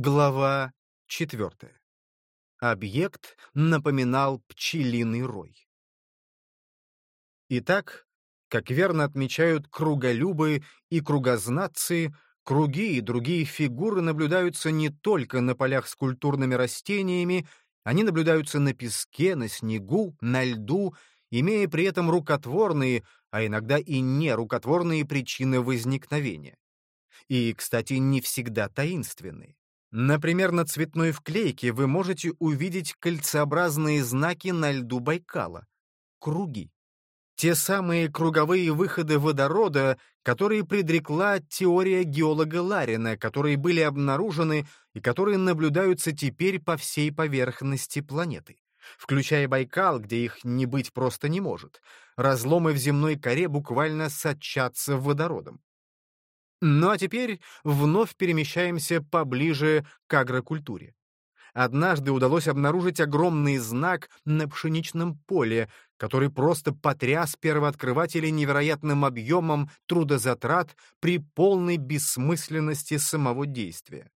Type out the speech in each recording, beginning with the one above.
Глава четвертая. Объект напоминал пчелиный рой. Итак, как верно отмечают круголюбы и кругознатцы, круги и другие фигуры наблюдаются не только на полях с культурными растениями, они наблюдаются на песке, на снегу, на льду, имея при этом рукотворные, а иногда и нерукотворные причины возникновения. И, кстати, не всегда таинственные. Например, на цветной вклейке вы можете увидеть кольцеобразные знаки на льду Байкала — круги. Те самые круговые выходы водорода, которые предрекла теория геолога Ларина, которые были обнаружены и которые наблюдаются теперь по всей поверхности планеты, включая Байкал, где их не быть просто не может. Разломы в земной коре буквально сочатся водородом. Ну а теперь вновь перемещаемся поближе к агрокультуре. Однажды удалось обнаружить огромный знак на пшеничном поле, который просто потряс первооткрывателей невероятным объемом трудозатрат при полной бессмысленности самого действия.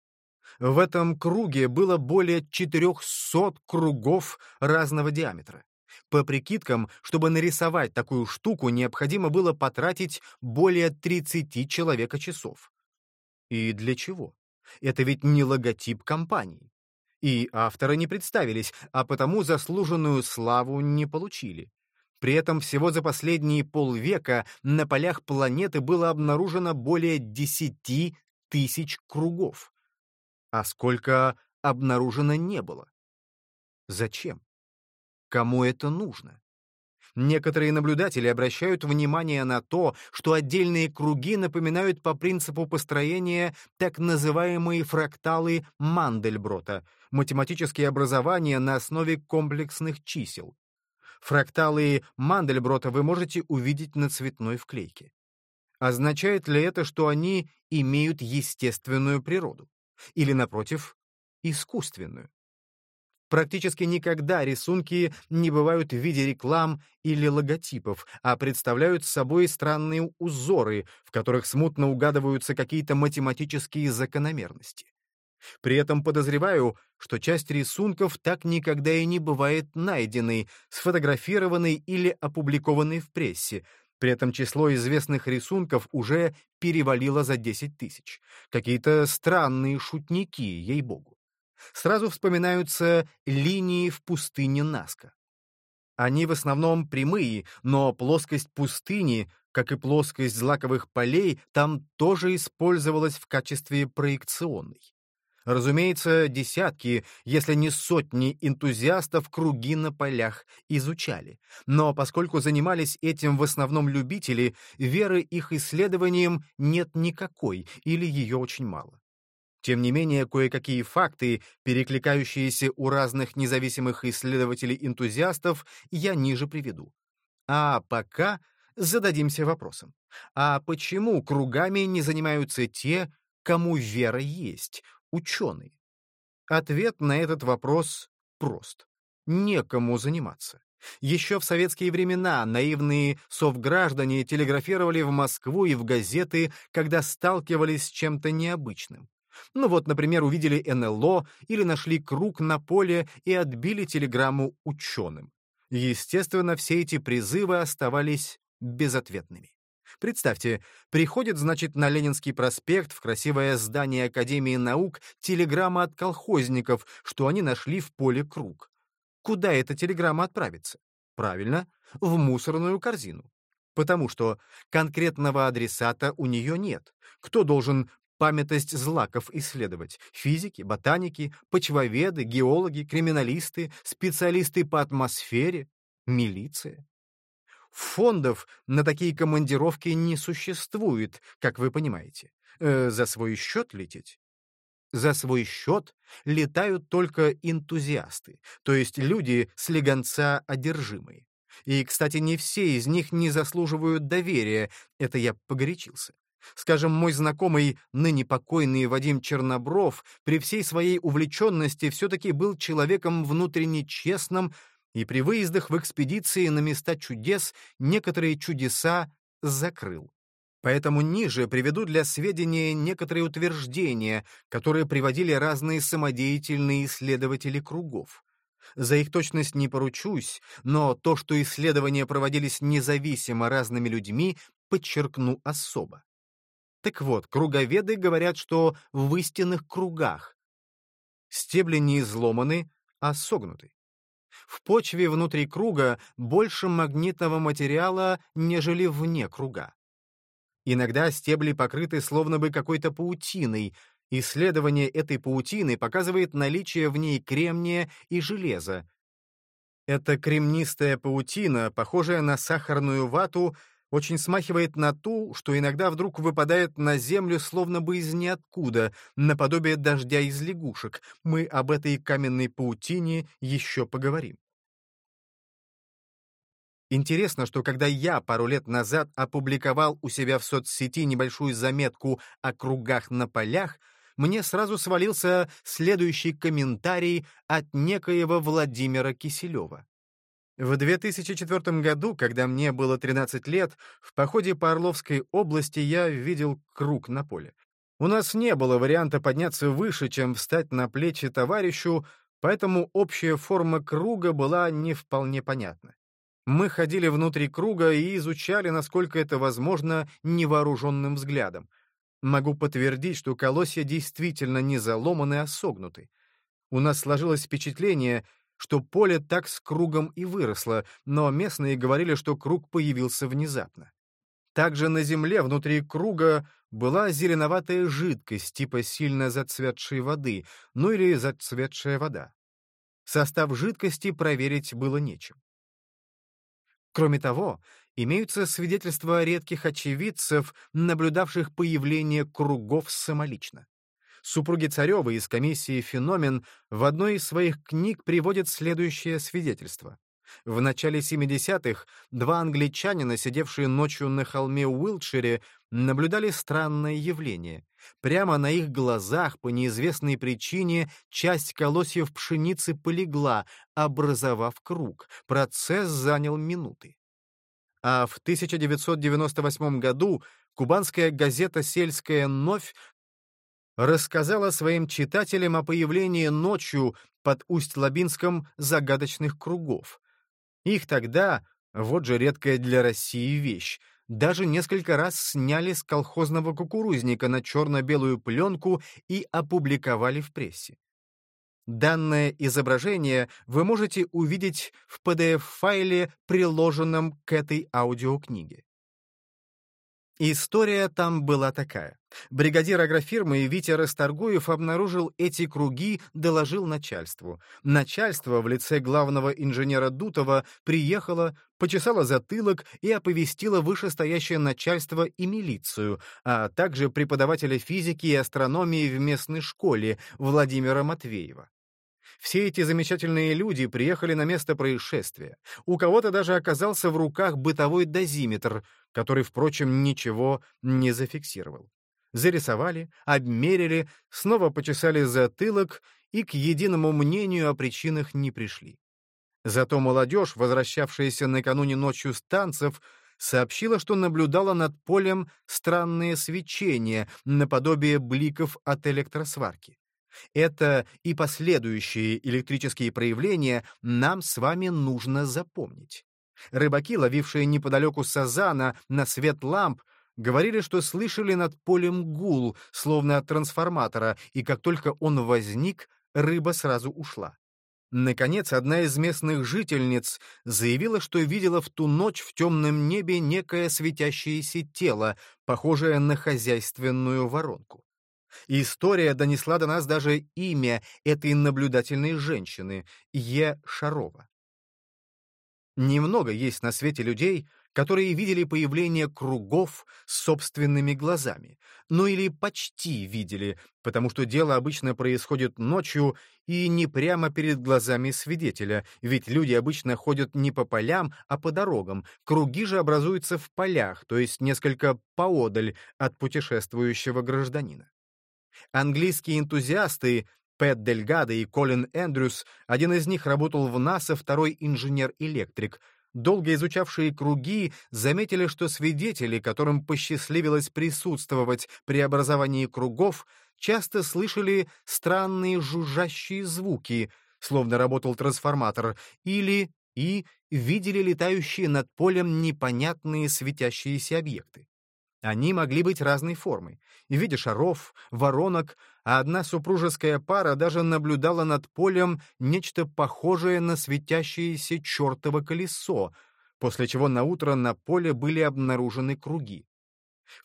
В этом круге было более 400 кругов разного диаметра. По прикидкам, чтобы нарисовать такую штуку, необходимо было потратить более 30 человека-часов. И для чего? Это ведь не логотип компании. И авторы не представились, а потому заслуженную славу не получили. При этом всего за последние полвека на полях планеты было обнаружено более 10 тысяч кругов. А сколько обнаружено не было? Зачем? Кому это нужно? Некоторые наблюдатели обращают внимание на то, что отдельные круги напоминают по принципу построения так называемые фракталы Мандельброта, математические образования на основе комплексных чисел. Фракталы Мандельброта вы можете увидеть на цветной вклейке. Означает ли это, что они имеют естественную природу? Или, напротив, искусственную? Практически никогда рисунки не бывают в виде реклам или логотипов, а представляют собой странные узоры, в которых смутно угадываются какие-то математические закономерности. При этом подозреваю, что часть рисунков так никогда и не бывает найденной, сфотографированной или опубликованной в прессе. При этом число известных рисунков уже перевалило за 10 тысяч. Какие-то странные шутники, ей-богу сразу вспоминаются линии в пустыне Наска. Они в основном прямые, но плоскость пустыни, как и плоскость злаковых полей, там тоже использовалась в качестве проекционной. Разумеется, десятки, если не сотни энтузиастов круги на полях изучали. Но поскольку занимались этим в основном любители, веры их исследованиям нет никакой или ее очень мало. Тем не менее, кое-какие факты, перекликающиеся у разных независимых исследователей-энтузиастов, я ниже приведу. А пока зададимся вопросом. А почему кругами не занимаются те, кому вера есть, ученые? Ответ на этот вопрос прост. Некому заниматься. Еще в советские времена наивные совграждане телеграфировали в Москву и в газеты, когда сталкивались с чем-то необычным. Ну вот, например, увидели НЛО или нашли круг на поле и отбили телеграмму ученым. Естественно, все эти призывы оставались безответными. Представьте, приходит, значит, на Ленинский проспект в красивое здание Академии наук телеграмма от колхозников, что они нашли в поле круг. Куда эта телеграмма отправится? Правильно, в мусорную корзину. Потому что конкретного адресата у нее нет. Кто должен памятость злаков исследовать. Физики, ботаники, почвоведы, геологи, криминалисты, специалисты по атмосфере, милиция. Фондов на такие командировки не существует, как вы понимаете. Э, за свой счет лететь? За свой счет летают только энтузиасты, то есть люди слегонца одержимые. И, кстати, не все из них не заслуживают доверия, это я погорячился. Скажем, мой знакомый, ныне покойный Вадим Чернобров, при всей своей увлеченности все-таки был человеком внутренне честным, и при выездах в экспедиции на места чудес некоторые чудеса закрыл. Поэтому ниже приведу для сведения некоторые утверждения, которые приводили разные самодеятельные исследователи кругов. За их точность не поручусь, но то, что исследования проводились независимо разными людьми, подчеркну особо. Так вот, круговеды говорят, что в истинных кругах стебли не изломаны, а согнуты. В почве внутри круга больше магнитного материала, нежели вне круга. Иногда стебли покрыты словно бы какой-то паутиной. Исследование этой паутины показывает наличие в ней кремния и железа. Эта кремнистая паутина, похожая на сахарную вату, очень смахивает на ту, что иногда вдруг выпадает на землю словно бы из ниоткуда, наподобие дождя из лягушек. Мы об этой каменной паутине еще поговорим. Интересно, что когда я пару лет назад опубликовал у себя в соцсети небольшую заметку о кругах на полях, мне сразу свалился следующий комментарий от некоего Владимира Киселева. В 2004 году, когда мне было 13 лет, в походе по Орловской области я видел круг на поле. У нас не было варианта подняться выше, чем встать на плечи товарищу, поэтому общая форма круга была не вполне понятна. Мы ходили внутри круга и изучали, насколько это возможно, невооруженным взглядом. Могу подтвердить, что колосья действительно не заломаны, а согнуты. У нас сложилось впечатление, что поле так с кругом и выросло, но местные говорили, что круг появился внезапно. Также на земле внутри круга была зеленоватая жидкость, типа сильно зацветшей воды, ну или зацветшая вода. Состав жидкости проверить было нечем. Кроме того, имеются свидетельства редких очевидцев, наблюдавших появление кругов самолично. Супруги Царевы из комиссии «Феномен» в одной из своих книг приводят следующее свидетельство. В начале 70-х два англичанина, сидевшие ночью на холме Уилтшире, наблюдали странное явление. Прямо на их глазах по неизвестной причине часть колосьев пшеницы полегла, образовав круг. Процесс занял минуты. А в 1998 году кубанская газета «Сельская новь» рассказала своим читателям о появлении ночью под Усть-Лабинском загадочных кругов. Их тогда, вот же редкая для России вещь, даже несколько раз сняли с колхозного кукурузника на черно-белую пленку и опубликовали в прессе. Данное изображение вы можете увидеть в PDF-файле, приложенном к этой аудиокниге. История там была такая. Бригадир агрофирмы Витя Расторгуев обнаружил эти круги, доложил начальству. Начальство в лице главного инженера Дутова приехало, почесало затылок и оповестило вышестоящее начальство и милицию, а также преподавателя физики и астрономии в местной школе Владимира Матвеева. Все эти замечательные люди приехали на место происшествия. У кого-то даже оказался в руках бытовой дозиметр, который, впрочем, ничего не зафиксировал. Зарисовали, обмерили, снова почесали затылок и к единому мнению о причинах не пришли. Зато молодежь, возвращавшаяся накануне ночью с танцев, сообщила, что наблюдала над полем странные свечения, наподобие бликов от электросварки. Это и последующие электрические проявления нам с вами нужно запомнить. Рыбаки, ловившие неподалеку сазана на свет ламп, говорили, что слышали над полем гул, словно от трансформатора, и как только он возник, рыба сразу ушла. Наконец, одна из местных жительниц заявила, что видела в ту ночь в темном небе некое светящееся тело, похожее на хозяйственную воронку. История донесла до нас даже имя этой наблюдательной женщины — Е. Шарова. Немного есть на свете людей, которые видели появление кругов собственными глазами, ну или почти видели, потому что дело обычно происходит ночью и не прямо перед глазами свидетеля, ведь люди обычно ходят не по полям, а по дорогам, круги же образуются в полях, то есть несколько поодаль от путешествующего гражданина. Английские энтузиасты Пэт Дельгадо и Колин Эндрюс, один из них работал в НАСА, второй инженер-электрик, Долго изучавшие круги заметили, что свидетели, которым посчастливилось присутствовать при образовании кругов, часто слышали странные жужжащие звуки, словно работал трансформатор, или и видели летающие над полем непонятные светящиеся объекты. Они могли быть разной формы, в виде шаров, воронок, а одна супружеская пара даже наблюдала над полем нечто похожее на светящееся чертово колесо, после чего на утро на поле были обнаружены круги.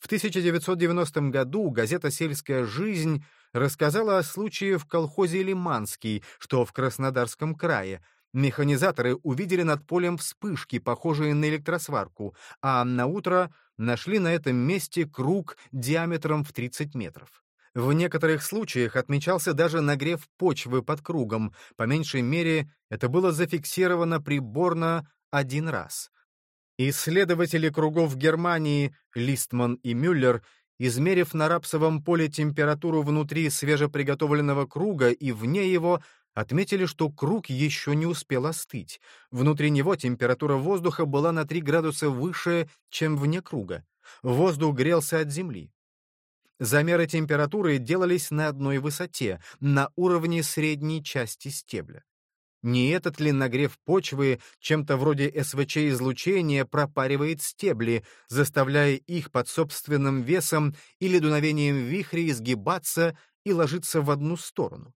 В 1990 году газета «Сельская жизнь» рассказала о случае в колхозе Лиманский, что в Краснодарском крае, Механизаторы увидели над полем вспышки, похожие на электросварку, а на утро нашли на этом месте круг диаметром в 30 метров. В некоторых случаях отмечался даже нагрев почвы под кругом, по меньшей мере это было зафиксировано приборно один раз. Исследователи кругов Германии Листман и Мюллер измерив на рапсовом поле температуру внутри свежеприготовленного круга и вне его, отметили, что круг еще не успел остыть. Внутри него температура воздуха была на 3 градуса выше, чем вне круга. Воздух грелся от земли. Замеры температуры делались на одной высоте, на уровне средней части стебля. Не этот ли нагрев почвы чем-то вроде СВЧ-излучения пропаривает стебли, заставляя их под собственным весом или дуновением вихря изгибаться и ложиться в одну сторону?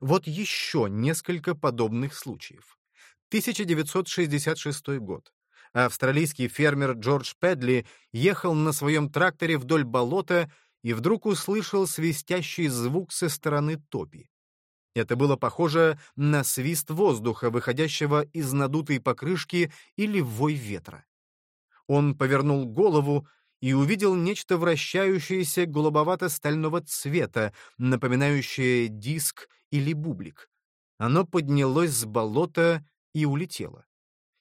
Вот еще несколько подобных случаев. 1966 год. Австралийский фермер Джордж Педли ехал на своем тракторе вдоль болота и вдруг услышал свистящий звук со стороны топи. Это было похоже на свист воздуха, выходящего из надутой покрышки или вой ветра. Он повернул голову и увидел нечто вращающееся голубовато-стального цвета, напоминающее диск или бублик. Оно поднялось с болота и улетело.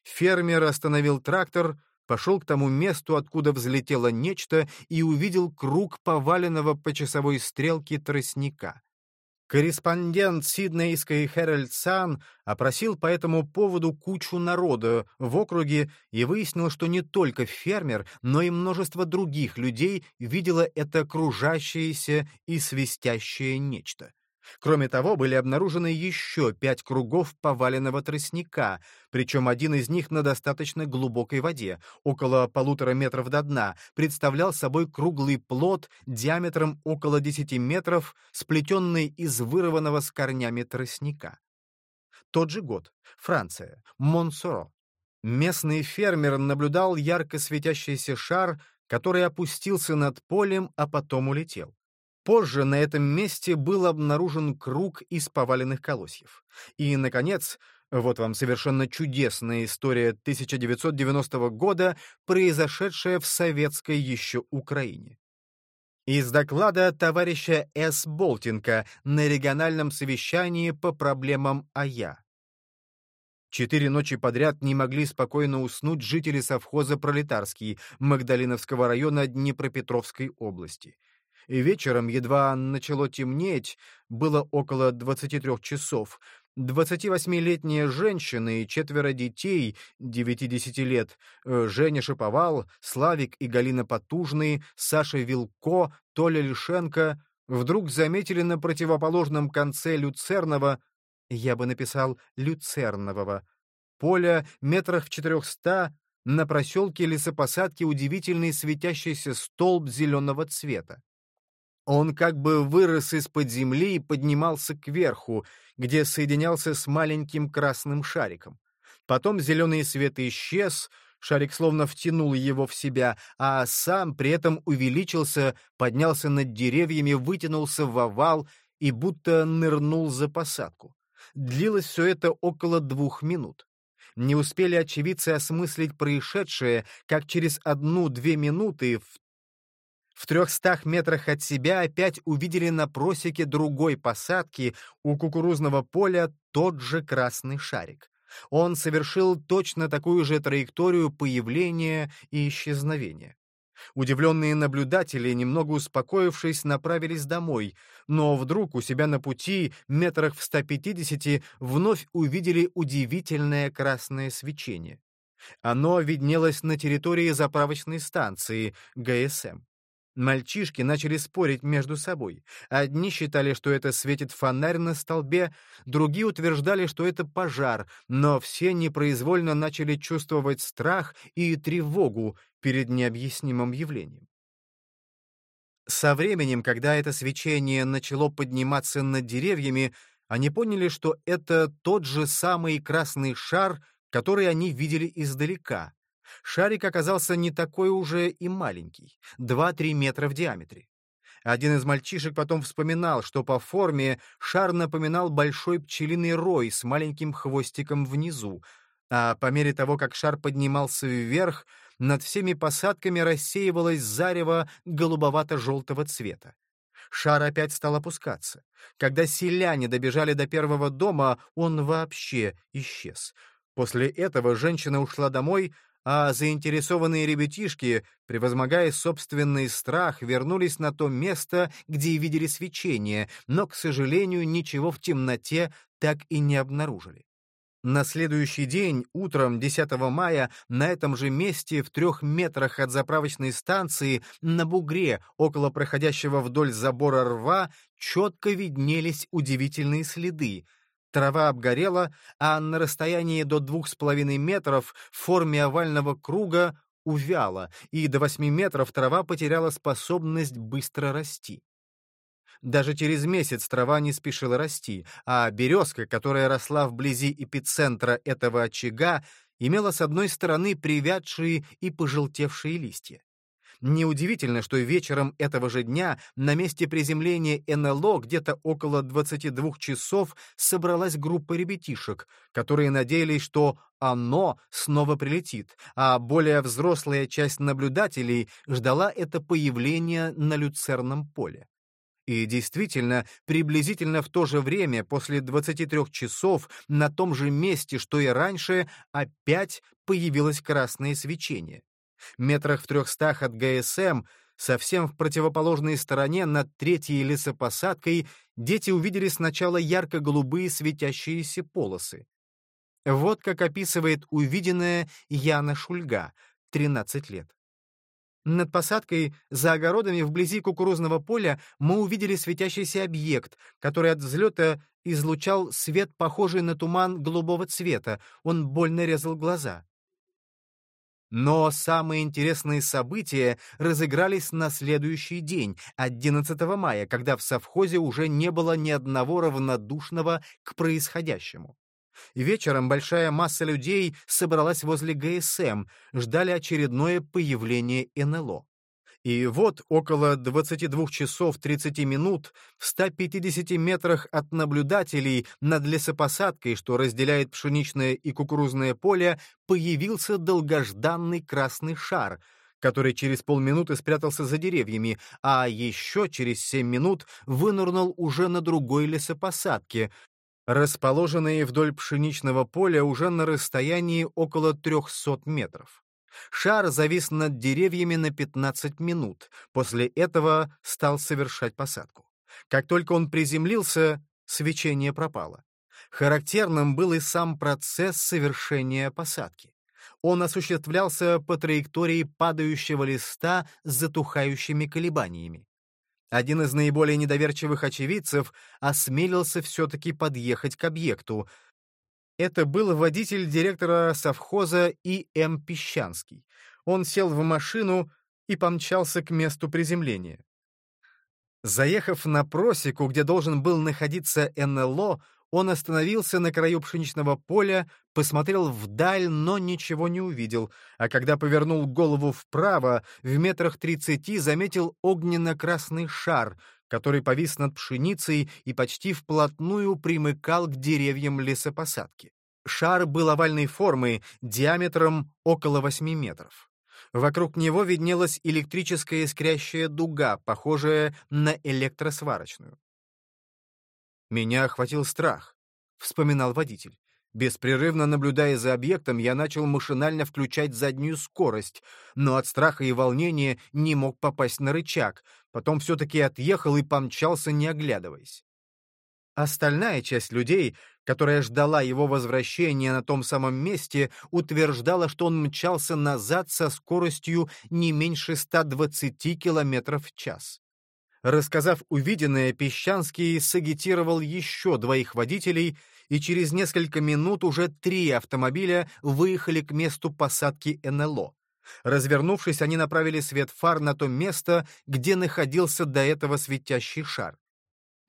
Фермер остановил трактор, пошел к тому месту, откуда взлетело нечто, и увидел круг поваленного по часовой стрелке тростника. Корреспондент Сиднейской Herald Sun опросил по этому поводу кучу народа в округе и выяснил, что не только фермер, но и множество других людей видело это кружащееся и свистящее нечто. Кроме того, были обнаружены еще пять кругов поваленного тростника, причем один из них на достаточно глубокой воде, около полутора метров до дна, представлял собой круглый плод диаметром около 10 метров, сплетенный из вырванного с корнями тростника. Тот же год. Франция. Монсоро. Местный фермер наблюдал ярко светящийся шар, который опустился над полем, а потом улетел. Позже на этом месте был обнаружен круг из поваленных колосьев. И, наконец, вот вам совершенно чудесная история 1990 года, произошедшая в советской еще Украине. Из доклада товарища С. Болтинка на региональном совещании по проблемам АЯ. Четыре ночи подряд не могли спокойно уснуть жители совхоза «Пролетарский» Магдалиновского района Днепропетровской области и вечером едва начало темнеть, было около 23 часов. 28-летняя женщина и четверо детей, 9-10 лет, э, Женя Шиповал, Славик и Галина Потужные, Саша Вилко, Толя Лишенко, вдруг заметили на противоположном конце Люцерного, я бы написал Люцернового, поля метрах в четырехста, на проселке лесопосадки удивительный светящийся столб зеленого цвета. Он как бы вырос из-под земли и поднимался кверху, где соединялся с маленьким красным шариком. Потом зеленый свет исчез, шарик словно втянул его в себя, а сам при этом увеличился, поднялся над деревьями, вытянулся в овал и будто нырнул за посадку. Длилось все это около двух минут. Не успели очевидцы осмыслить происшедшее, как через одну-две минуты в в трехстах метрах от себя опять увидели на просеке другой посадки у кукурузного поля тот же красный шарик. Он совершил точно такую же траекторию появления и исчезновения. Удивленные наблюдатели, немного успокоившись, направились домой, но вдруг у себя на пути, метрах в 150, вновь увидели удивительное красное свечение. Оно виднелось на территории заправочной станции ГСМ. Мальчишки начали спорить между собой. Одни считали, что это светит фонарь на столбе, другие утверждали, что это пожар, но все непроизвольно начали чувствовать страх и тревогу перед необъяснимым явлением. Со временем, когда это свечение начало подниматься над деревьями, они поняли, что это тот же самый красный шар, который они видели издалека. Шарик оказался не такой уже и маленький — 2-3 метра в диаметре. Один из мальчишек потом вспоминал, что по форме шар напоминал большой пчелиный рой с маленьким хвостиком внизу, а по мере того, как шар поднимался вверх, над всеми посадками рассеивалось зарево голубовато-желтого цвета. Шар опять стал опускаться. Когда селяне добежали до первого дома, он вообще исчез. После этого женщина ушла домой, а заинтересованные ребятишки, превозмогая собственный страх, вернулись на то место, где видели свечение, но, к сожалению, ничего в темноте так и не обнаружили. На следующий день, утром 10 мая, на этом же месте, в трех метрах от заправочной станции, на бугре, около проходящего вдоль забора рва, четко виднелись удивительные следы — Трава обгорела, а на расстоянии до двух с половиной метров в форме овального круга увяла, и до восьми метров трава потеряла способность быстро расти. Даже через месяц трава не спешила расти, а березка, которая росла вблизи эпицентра этого очага, имела с одной стороны привядшие и пожелтевшие листья. Неудивительно, что вечером этого же дня на месте приземления НЛО где-то около 22 часов собралась группа ребятишек, которые надеялись, что оно снова прилетит, а более взрослая часть наблюдателей ждала это появление на люцерном поле. И действительно, приблизительно в то же время, после 23 часов, на том же месте, что и раньше, опять появилось красное свечение. Метрах в трехстах от ГСМ, совсем в противоположной стороне, над третьей лесопосадкой, дети увидели сначала ярко-голубые светящиеся полосы. Вот как описывает увиденное Яна Шульга, 13 лет. Над посадкой, за огородами вблизи кукурузного поля, мы увидели светящийся объект, который от взлета излучал свет, похожий на туман голубого цвета. Он больно резал глаза. Но самые интересные события разыгрались на следующий день, 11 мая, когда в совхозе уже не было ни одного равнодушного к происходящему. Вечером большая масса людей собралась возле ГСМ, ждали очередное появление НЛО. И вот около 22 часов 30 минут в 150 метрах от наблюдателей над лесопосадкой, что разделяет пшеничное и кукурузное поле, появился долгожданный красный шар, который через полминуты спрятался за деревьями, а еще через 7 минут вынырнул уже на другой лесопосадке, расположенной вдоль пшеничного поля уже на расстоянии около 300 метров. Шар завис над деревьями на 15 минут, после этого стал совершать посадку. Как только он приземлился, свечение пропало. Характерным был и сам процесс совершения посадки. Он осуществлялся по траектории падающего листа с затухающими колебаниями. Один из наиболее недоверчивых очевидцев осмелился все-таки подъехать к объекту, это был водитель директора совхоза И.М. Песчанский. Он сел в машину и помчался к месту приземления. Заехав на просеку, где должен был находиться НЛО, он остановился на краю пшеничного поля, посмотрел вдаль, но ничего не увидел, а когда повернул голову вправо, в метрах тридцати заметил огненно-красный шар, который повис над пшеницей и почти вплотную примыкал к деревьям лесопосадки. Шар был овальной формы, диаметром около 8 метров. Вокруг него виднелась электрическая искрящая дуга, похожая на электросварочную. «Меня охватил страх», — вспоминал водитель. Беспрерывно наблюдая за объектом, я начал машинально включать заднюю скорость, но от страха и волнения не мог попасть на рычаг, потом все-таки отъехал и помчался, не оглядываясь. Остальная часть людей, которая ждала его возвращения на том самом месте, утверждала, что он мчался назад со скоростью не меньше 120 км в час. Рассказав увиденное, Песчанский сагитировал еще двоих водителей, и через несколько минут уже три автомобиля выехали к месту посадки НЛО. Развернувшись, они направили свет фар на то место, где находился до этого светящий шар.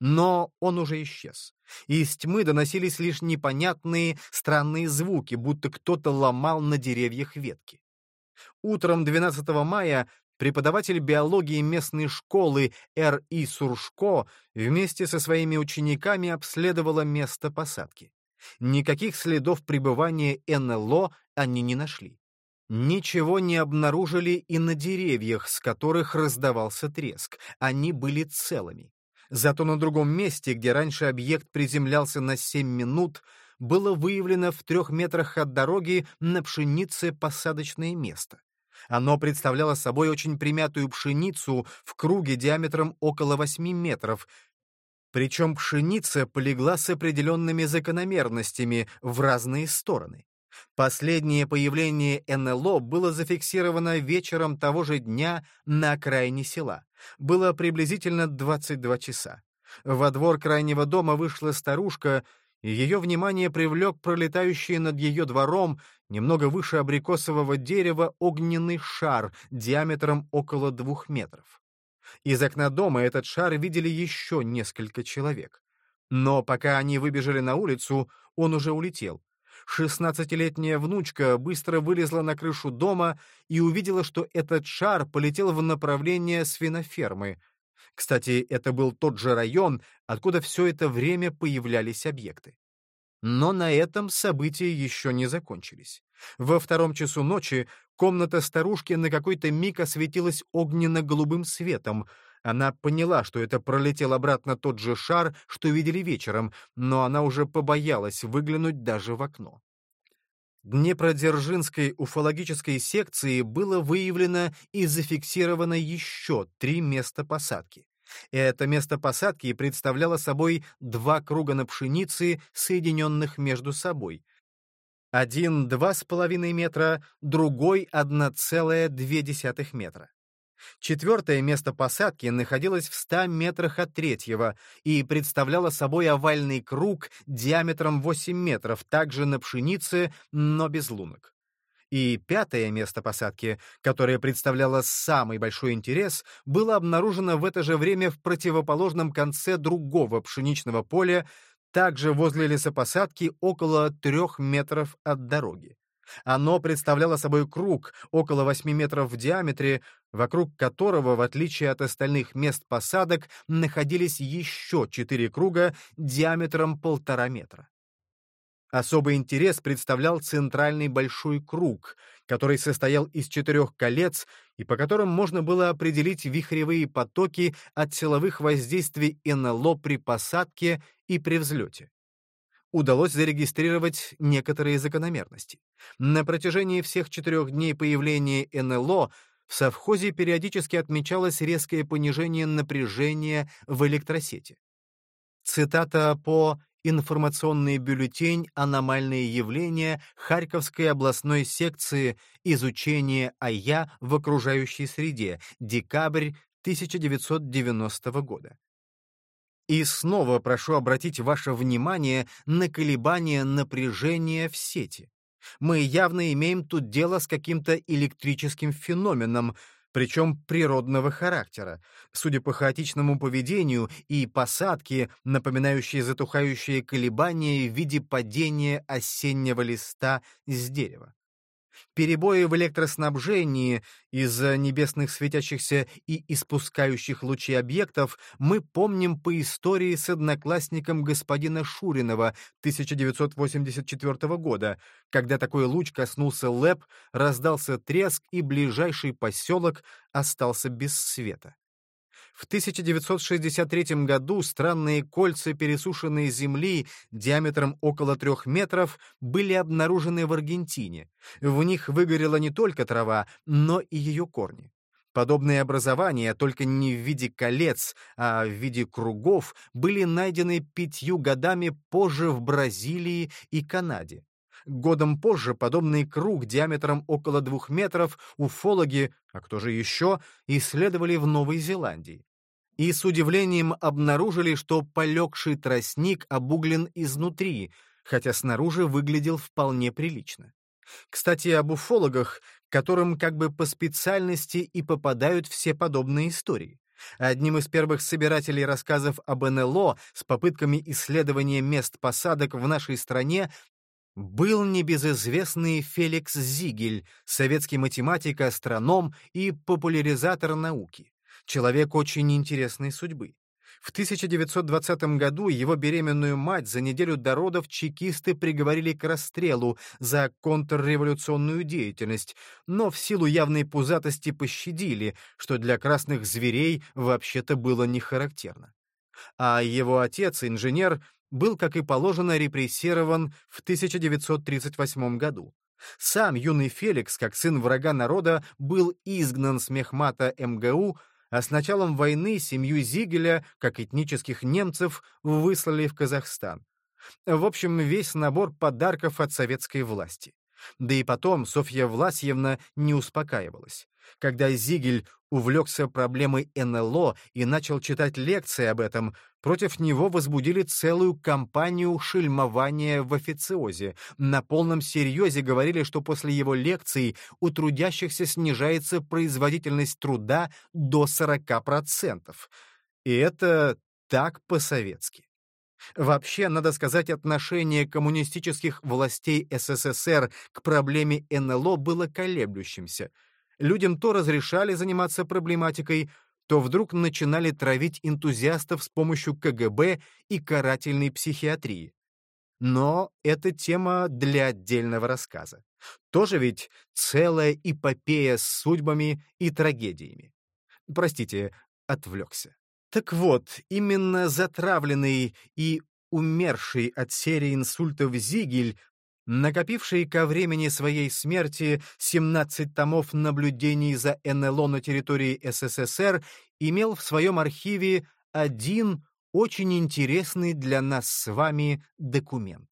Но он уже исчез. Из тьмы доносились лишь непонятные, странные звуки, будто кто-то ломал на деревьях ветки. Утром 12 мая преподаватель биологии местной школы Р.И. Суршко вместе со своими учениками обследовала место посадки. Никаких следов пребывания НЛО они не нашли. Ничего не обнаружили и на деревьях, с которых раздавался треск. Они были целыми. Зато на другом месте, где раньше объект приземлялся на 7 минут, было выявлено в трех метрах от дороги на пшенице посадочное место. Оно представляло собой очень примятую пшеницу в круге диаметром около 8 метров, причем пшеница полегла с определенными закономерностями в разные стороны. Последнее появление НЛО было зафиксировано вечером того же дня на окраине села. Было приблизительно 22 часа. Во двор крайнего дома вышла старушка, и ее внимание привлек пролетающий над ее двором, немного выше абрикосового дерева, огненный шар диаметром около двух метров. Из окна дома этот шар видели еще несколько человек. Но пока они выбежали на улицу, он уже улетел. Шестнадцатилетняя внучка быстро вылезла на крышу дома и увидела, что этот шар полетел в направление свинофермы. Кстати, это был тот же район, откуда все это время появлялись объекты. Но на этом события еще не закончились. Во втором часу ночи комната старушки на какой-то миг осветилась огненно-голубым светом. Она поняла, что это пролетел обратно тот же шар, что видели вечером, но она уже побоялась выглянуть даже в окно. Днепродзержинской уфологической секции было выявлено и зафиксировано еще три места посадки. Это место посадки представляло собой два круга на пшенице, соединенных между собой. Один — два с половиной метра, другой — одна целая две десятых метра. Четвертое место посадки находилось в 100 метрах от третьего и представляло собой овальный круг диаметром 8 метров, также на пшенице, но без лунок. И пятое место посадки, которое представляло самый большой интерес, было обнаружено в это же время в противоположном конце другого пшеничного поля, также возле лесопосадки около трех метров от дороги. Оно представляло собой круг около 8 метров в диаметре, вокруг которого, в отличие от остальных мест посадок, находились еще четыре круга диаметром полтора метра. Особый интерес представлял центральный большой круг, который состоял из четырех колец и по которым можно было определить вихревые потоки от силовых воздействий НЛО при посадке и при взлете удалось зарегистрировать некоторые закономерности. На протяжении всех четырех дней появления НЛО в совхозе периодически отмечалось резкое понижение напряжения в электросети. Цитата по «Информационный бюллетень «Аномальные явления» Харьковской областной секции изучения АЯ в окружающей среде, декабрь 1990 года. И снова прошу обратить ваше внимание на колебания напряжения в сети. Мы явно имеем тут дело с каким-то электрическим феноменом, причем природного характера. Судя по хаотичному поведению и посадке, напоминающие затухающие колебания в виде падения осеннего листа с дерева. Перебои в электроснабжении из-за небесных светящихся и испускающих лучи объектов мы помним по истории с одноклассником господина Шуринова 1984 года, когда такой луч коснулся ЛЭП, раздался треск и ближайший поселок остался без света. В 1963 году странные кольца пересушенной земли диаметром около трех метров были обнаружены в Аргентине. В них выгорела не только трава, но и ее корни. Подобные образования, только не в виде колец, а в виде кругов, были найдены пятью годами позже в Бразилии и Канаде. Годом позже подобный круг диаметром около двух метров уфологи, а кто же еще, исследовали в Новой Зеландии. И с удивлением обнаружили, что полегший тростник обуглен изнутри, хотя снаружи выглядел вполне прилично. Кстати, об уфологах, которым как бы по специальности и попадают все подобные истории. Одним из первых собирателей рассказов об НЛО с попытками исследования мест посадок в нашей стране был небезызвестный Феликс Зигель, советский математик, астроном и популяризатор науки. Человек очень интересной судьбы. В 1920 году его беременную мать за неделю до родов чекисты приговорили к расстрелу за контрреволюционную деятельность, но в силу явной пузатости пощадили, что для красных зверей вообще-то было не характерно. А его отец, инженер, был, как и положено, репрессирован в 1938 году. Сам юный Феликс, как сын врага народа, был изгнан с мехмата МГУ, а с началом войны семью Зигеля, как этнических немцев, выслали в Казахстан. В общем, весь набор подарков от советской власти. Да и потом Софья Власьевна не успокаивалась. Когда Зигель увлекся проблемой НЛО и начал читать лекции об этом, против него возбудили целую кампанию шельмования в официозе. На полном серьезе говорили, что после его лекций у трудящихся снижается производительность труда до 40%. И это так по-советски. Вообще, надо сказать, отношение коммунистических властей СССР к проблеме НЛО было колеблющимся — Людям то разрешали заниматься проблематикой, то вдруг начинали травить энтузиастов с помощью КГБ и карательной психиатрии. Но это тема для отдельного рассказа. Тоже ведь целая эпопея с судьбами и трагедиями. Простите, отвлекся. Так вот, именно затравленный и умерший от серии инсультов Зигель накопивший ко времени своей смерти 17 томов наблюдений за НЛО на территории СССР, имел в своем архиве один очень интересный для нас с вами документ.